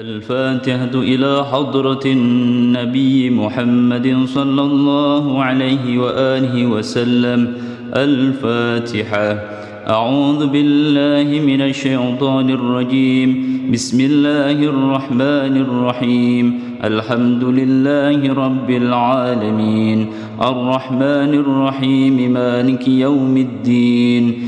الفاتحة إلى حضرة النبي محمد صلى الله عليه وآله وسلم. الفاتحة. أعوذ بالله من الشيطان الرجيم. بسم الله الرحمن الرحيم. الحمد لله رب العالمين. الرحمن الرحيم. مالك يوم الدين.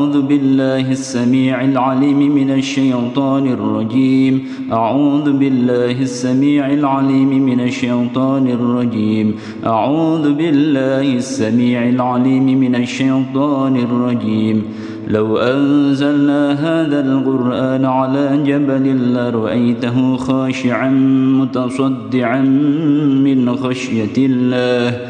أعوذ بالله السميع العليم من الشيطان الرجيم. أعوذ بالله السميع العليم من الشيطان الرجيم. أعوذ بالله السميع العليم من الشيطان الرجيم. لو أنزلنا هذا القرآن على جبل لرأيته خاشعا متصدعا من خشية الله.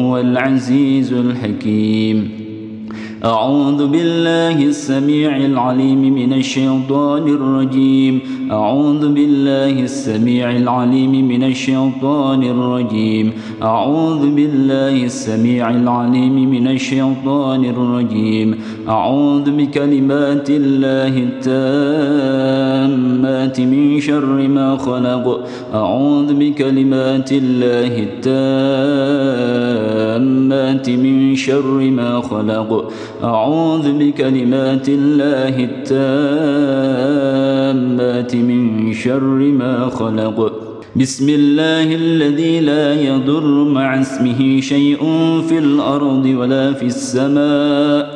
العزيز الحكيم. أعوذ بالله السميع العليم من الشيطان الرجيم. أعوذ بالله السميع العليم من الشيطان الرجيم. أعوذ بالله السميع العليم من الشيطان الرجيم. أعوذ بكلمات الله التامات من شر ما خلق. أعوذ بكلمات الله التامات من شر ما خلق. أعوذ بكلمات الله التامات من شر ما خلق. بسم الله الذي لا يضر مع اسمه شيء في الأرض ولا في السماء.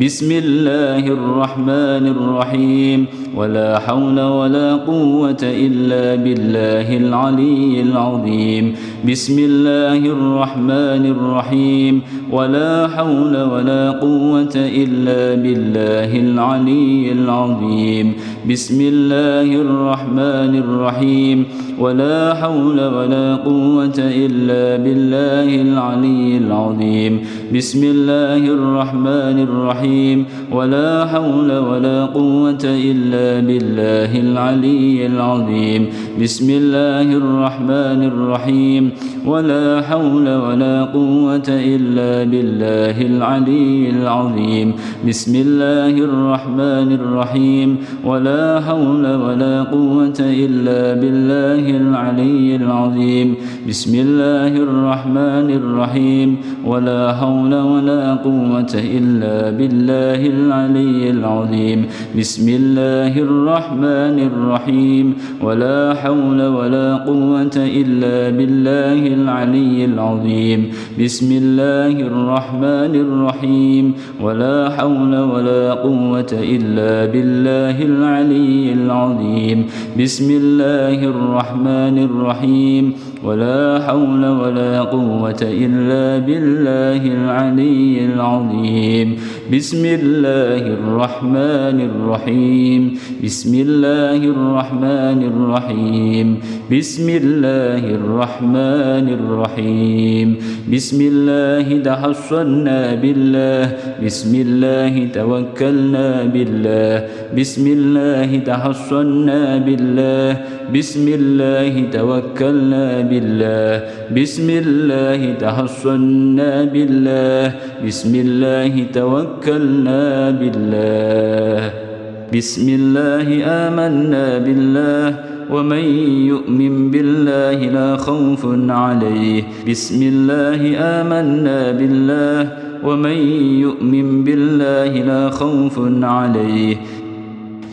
بسم الله الرحمن الرحيم. ولا حول ولا قوة إلا بالله العلي العظيم. بسم الله الرحمن الرحيم. ولا حول ولا قوة إلا بالله العلي العظيم. بسم الله الرحمن الرحيم. ولا حول ولا قوة إلا بالله العلي العظيم. بسم الله الرحمن الرحيم. ولا حول ولا قوة إلا بالله العلي العظيم. بسم الله الرحمن الرحيم. ولا حول ولا قوة إلا بالله العلي العظيم. بسم الله الرحمن الرحيم. ولا حول ولا قوة إلا بالله العلي العظيم. بسم الله الرحمن الرحيم. ولا حول ولا قوة إلا بالله العلي العظيم. بسم الله الرحمن الرحيم. ولا حول ولا قوة إلا بالله العلي العظيم. بسم الله الرحمن الرحيم. ولا حول ولا قوة إلا بالله العلي العظيم. بسم الله الرحمن الرحيم. ولا حول ولا قوة إلا بالله العلي العظيم. بسم الله الرحمن الرحيم. بسم الله الرحمن الرحيم. بسم الله الرحمن الرحيم. بسم الله تحصنا بالله. بسم الله توكلنا بالله. بسم الله تحصنا بالله. بسم الله توكلنا بالله. بسم الله تحصنا بالله. بسم الله توكلنا بالله. بسم الله آمنا بالله. ومن يؤمن بالله لا خوف عليه. بسم الله آمنا بالله. ومن يؤمن بالله لا خوف عليه.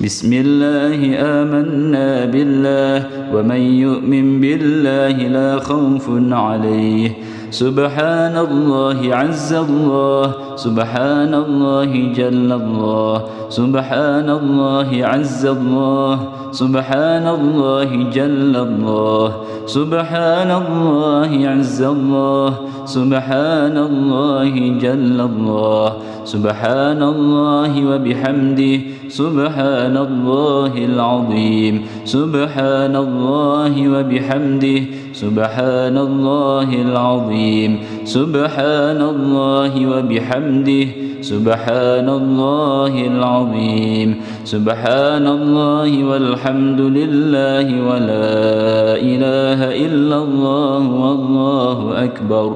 بسم الله آمنا بالله ومن يؤمن بالله لا خوف عليه. سبحان الله عز الله سبحان الله جل الله سبحان الله عز الله سبحان الله جل الله سبحان الله عز الله سبحان الله جل الله سبحان الله وبحمده سبحان الله العظيم. سبحان الله وبحمده. سبحان الله العظيم. سبحان الله وبحمده. سبحان الله العظيم. سبحان الله والحمد لله ولا إله إلا الله والله أكبر.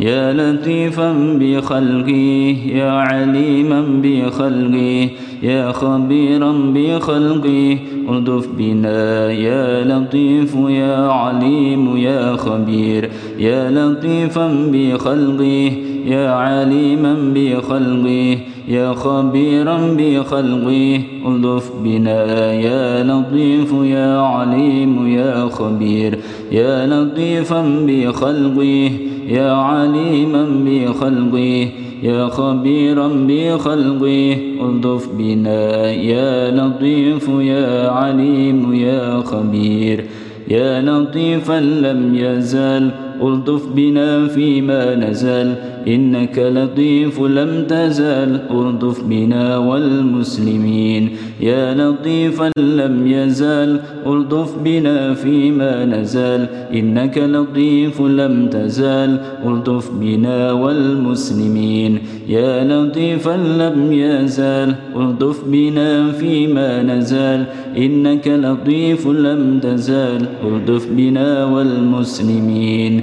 يا لطيفا بخلقه يا عليما بخلقه يا خبيرا بخلقه أردف بنا يا لطيف يا عليم يا خبير. يا لطيفا بخلقه يا عليما بخلقه يا خبيرا بخلقه الطف بنا يا لطيف يا عليم يا خبير. يا لطيفا بخلقه يا عليما بخلقه يا خبيرا بخلقه. ألطف بنا يا لطيف يا عليم يا خبير. يا لطيفا لم يزل ألطف بنا فيما نزل. إنك لطيف لم تزل ألطف بنا والمسلمين. يا لطيفا لم يزل ألطف بنا فيما نزل إنك لطيف لم تزال ألطف بنا والمسلمين. يا لطيفا لم يزال ألطف بنا فيما نزل إنك لطيف لم تزال ألطف بنا والمسلمين.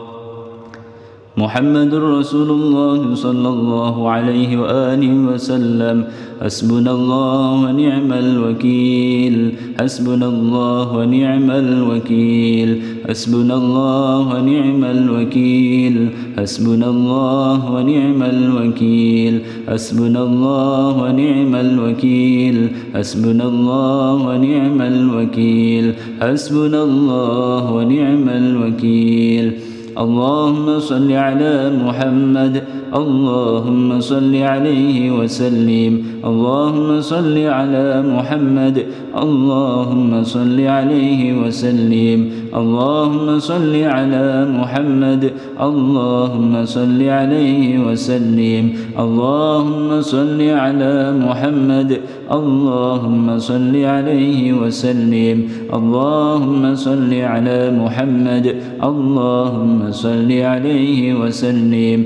محمد رسول الله صلى الله عليه وآله وسلم. حسبنا الله ونعم الوكيل. حسبنا الله ونعم الوكيل. حسبنا الله ونعم الوكيل. حسبنا الله ونعم الوكيل. حسبنا الله ونعم الوكيل. حسبنا الله ونعم الوكيل. حسبنا الله ونعم الوكيل. اللهم صل على محمد اللهم صل عليه وسلم. اللهم صل على محمد. اللهم صل عليه وسلم. اللهم صل على محمد. اللهم صل عليه وسلم. اللهم صل على محمد. اللهم صل عليه وسلم. اللهم صل على محمد. اللهم صل عليه وسلم.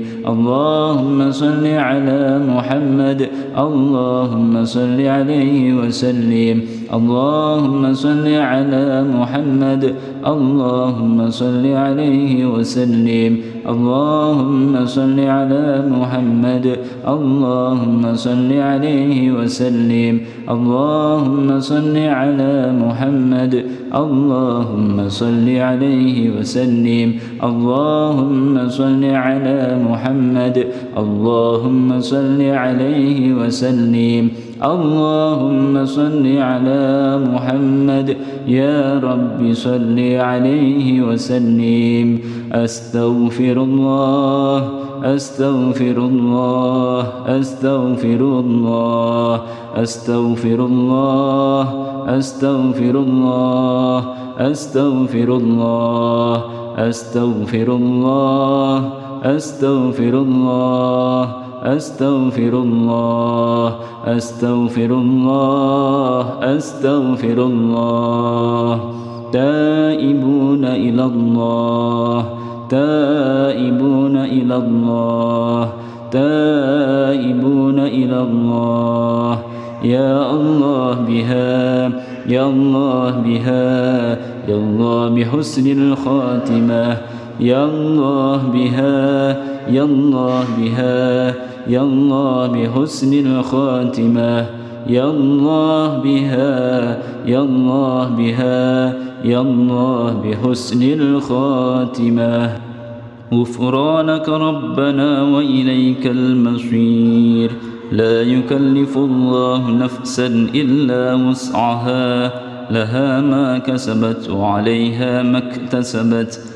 اللهم صل على محمد. اللهم صل عليه وسلم. اللهم صل على محمد. اللهم صل عليه وسلم. اللهم صل على محمد. اللهم صل عليه وسلم. اللهم صل على محمد. اللهم صل عليه وسلم. اللهم صل على محمد. اللهم صل عليه وسلم. اللهم صل على محمد. يا رب صل عليه وسلم. أستغفر الله أستغفر الله أستغفر الله أستغفر الله أستغفر الله أستغفر الله أستغفر الله أستغفر الله. أستغفر الله أستغفر الله أستغفر الله. تائبون إلى الله تائبون إلى الله تائبون إلى الله. يا الله بها يا الله بها يا الله بحسن الخاتمة يا الله بها يا الله بها يا الله بحسن الخاتمة يا الله بها يا الله بها يا الله بحسن الخاتمة. غفرانك ربنا وإليك المصير. لا يكلف الله نفسا إلا وسعها لها ما كسبت وعليها ما اكتسبت.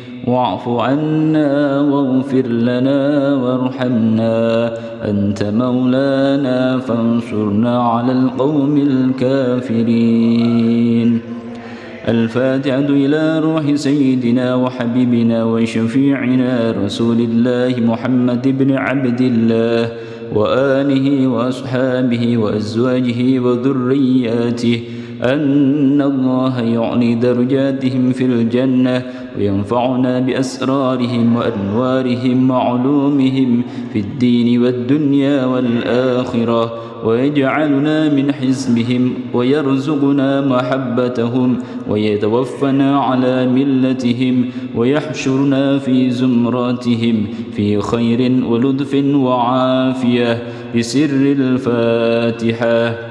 واعف عنا واغفر لنا وارحمنا أنت مولانا فانصرنا على القوم الكافرين. الفاتحة إلى روح سيدنا وحبيبنا وشفيعنا رسول الله محمد بن عبد الله وآله وأصحابه وأزواجه وذرياته أن الله يعلي درجاتهم في الجنة وينفعنا بأسرارهم وأنوارهم وعلومهم في الدين والدنيا والآخرة ويجعلنا من حزبهم ويرزقنا محبتهم ويتوفنا على ملتهم ويحشرنا في زمراتهم في خير ولطف وعافية بسر الفاتحة.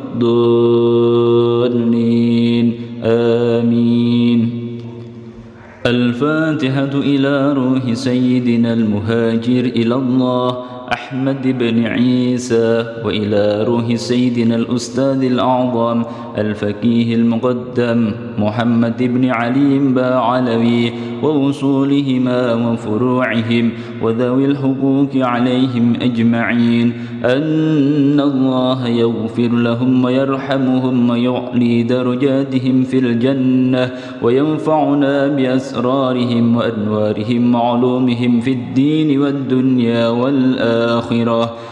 آمين. الفاتحة إلى روح سيدنا المهاجر إلى الله أحمد بن عيسى وإلى روح سيدنا الأستاذ الأعظم الفقيه المقدم محمد بن علي باعلوي ووصولهما وفروعهم وذوي الحقوق عليهم أجمعين. أن الله يغفر لهم ويرحمهم ويعلي درجاتهم في الجنة وينفعنا بأسرارهم وأنوارهم وعلومهم في الدين والدنيا والآخرة.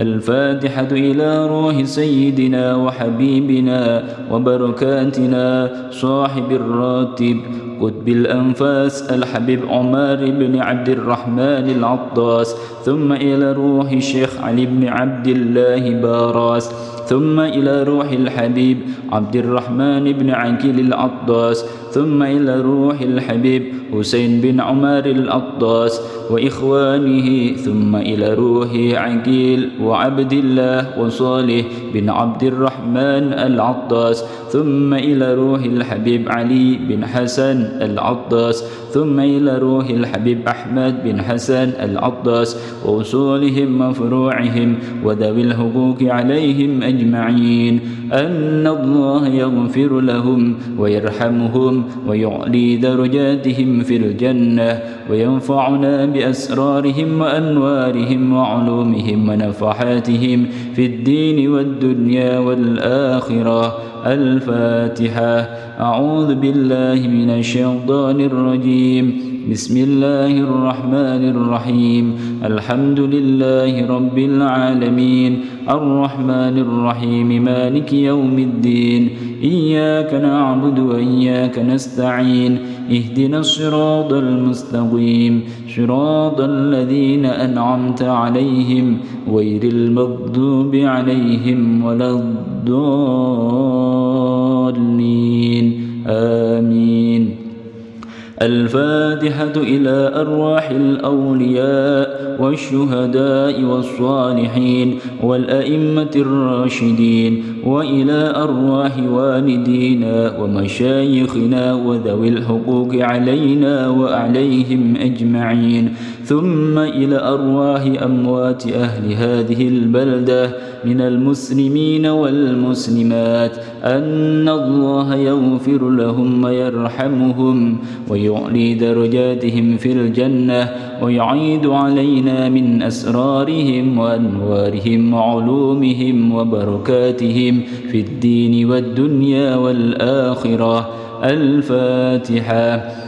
الفاتحة إلى روح سيدنا وحبيبنا وبركاتنا صاحب الراتب. قطب الأنفاس الحبيب عمر بن عبد الرحمن العطاس. ثم إلى روح الشيخ علي بن عبد الله باراس. ثم إلى روح الحبيب عبد الرحمن بن عقيل العطاس. ثم إلى روح الحبيب حسين بن عمر العطاس وإخوانه ثم إلى روح عقيل وعبد الله وصالح بن عبد الرحمن العطاس ثم إلى روح الحبيب علي بن حسن العطاس ثم إلى روح الحبيب أحمد بن حسن العطاس ووصولهم وفروعهم وذوي الحقوق عليهم أجمعين. أن الله يغفر لهم ويرحمهم ويعلي درجاتهم في الجنة وينفعنا بأسرارهم وأنوارهم وعلومهم ونفحاتهم في الدين والدنيا والآخرة. الفاتحة. أعوذ بالله من الشيطان الرجيم. بسم الله الرحمن الرحيم. الحمد لله رب العالمين. الرحمن الرحيم. مالك يوم الدين. إياك نعبد وإياك نستعين اهدنا الصراط المستقيم صراط الذين أنعمت عليهم غير المغضوب عليهم ولا الضالين. آمين. الفاتحة إلى أرواح الأولياء. والشهداء والصالحين والأئمة الراشدين وإلى أرواح والدينا ومشايخنا وذوي الحقوق علينا وعليهم أجمعين. ثم إلى أرواح أموات أهل هذه البلدة من المسلمين والمسلمات. أن الله يغفر لهم ويرحمهم ويعلي درجاتهم في الجنة. ويعيد علينا من أسرارهم وأنوارهم وعلومهم وبركاتهم في الدين والدنيا والآخرة. الفاتحة.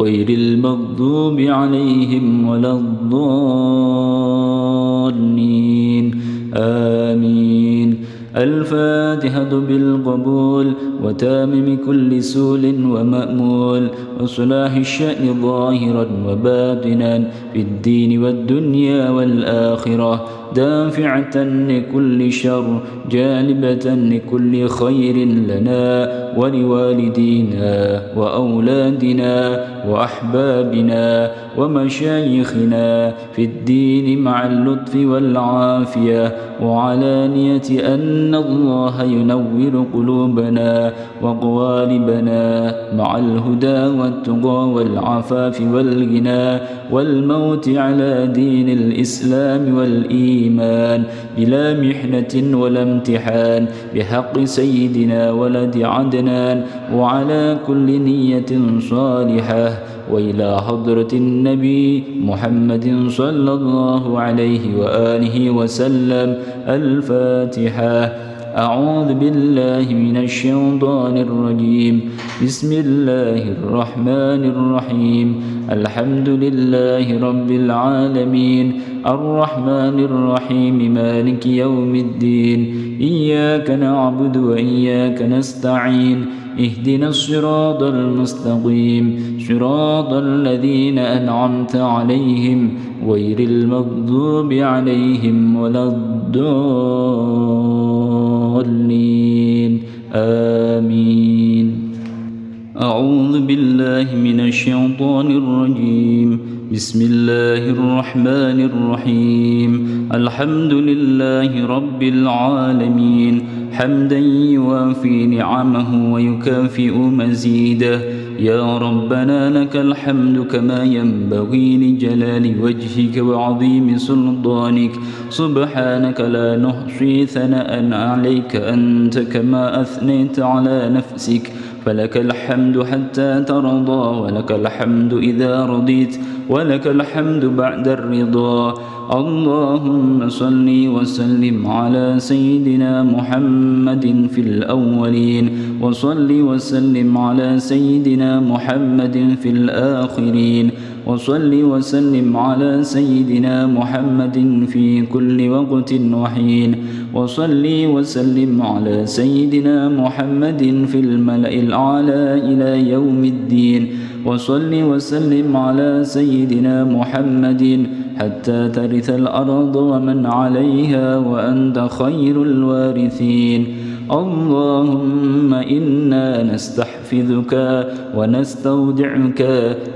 غير المغضوب عليهم ولا الضالين. آمين. الفاتحة بالقبول وتامم كل سول ومأمول وصلاح الشأن ظاهرا وباطنا في الدين والدنيا والآخرة. دافعة لكل شر جالبة لكل خير لنا ولوالدينا وأولادنا وأحبابنا ومشايخنا في الدين مع اللطف والعافية وعلانية أن الله ينور قلوبنا وقوالبنا مع الهدى والتقى والعفاف والغنى والموت على دين الإسلام والإيمان بلا محنة ولا امتحان بحق سيدنا ولد عدنان وعلى كل نية صالحة وإلى حضرة النبي محمد صلى الله عليه وآله وسلم الفاتحة. أعوذ بالله من الشيطان الرجيم. بسم الله الرحمن الرحيم. الحمد لله رب العالمين. الرحمن الرحيم. مالك يوم الدين. إياك نعبد وإياك نستعين. اهدنا الصراط المستقيم. صراط الذين أنعمت عليهم غير المغضوب عليهم ولا الضالين. آمين. أعوذ بالله من الشيطان الرجيم. بسم الله الرحمن الرحيم. الحمد لله رب العالمين. حمدا يوافي نعمه ويكافئ مزيده. يا ربنا لك الحمد كما ينبغي لجلال وجهك وعظيم سلطانك. سبحانك لا نحصي ثناء عليك أنت كما أثنيت على نفسك. فلك الحمد حتى ترضى ولك الحمد إذا رضيت. ولك الحمد بعد الرضا. اللهم صل وسلم على سيدنا محمد في الأولين. وصل وسلم على سيدنا محمد في الآخرين. وصل وسلم على سيدنا محمد في كل وقت وحين. وصل وسلم على سيدنا محمد في الملأ الأعلى إلى يوم الدين. وصل وسلم على سيدنا محمد حتى ترث الأرض ومن عليها وأنت خير الوارثين. اللهم إنا نستحفظك ونستودعك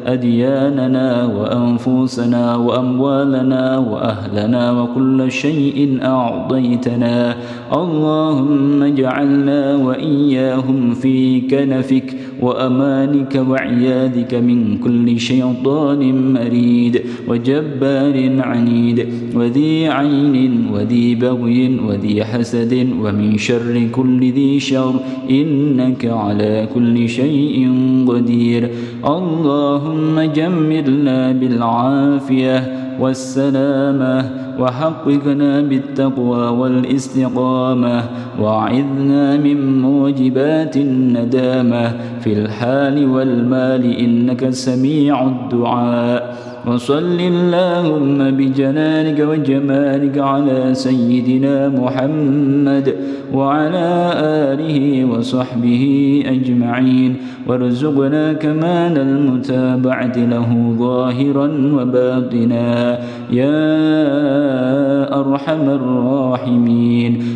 أدياننا وأنفسنا وأموالنا وأهلنا وكل شيء أعطيتنا. اللهم اجعلنا وإياهم في كنفك. وأمانك وعياذك من كل شيطان مريد وجبار عنيد وذي عين وذي بغي وذي حسد ومن شر كل ذي شر إنك على كل شيء قدير اللهم جملنا بالعافية والسلامة وحققنا بالتقوى والاستقامة وعذنا من موجبات الندامة. في الحال والمال إنك سميع الدعاء. وصل اللهم بجلالك وجمالك على سيدنا محمد وعلى آله وصحبه أجمعين. وارزقنا كمال المتابعة له ظاهرا وباطنا. يا أرحم الراحمين.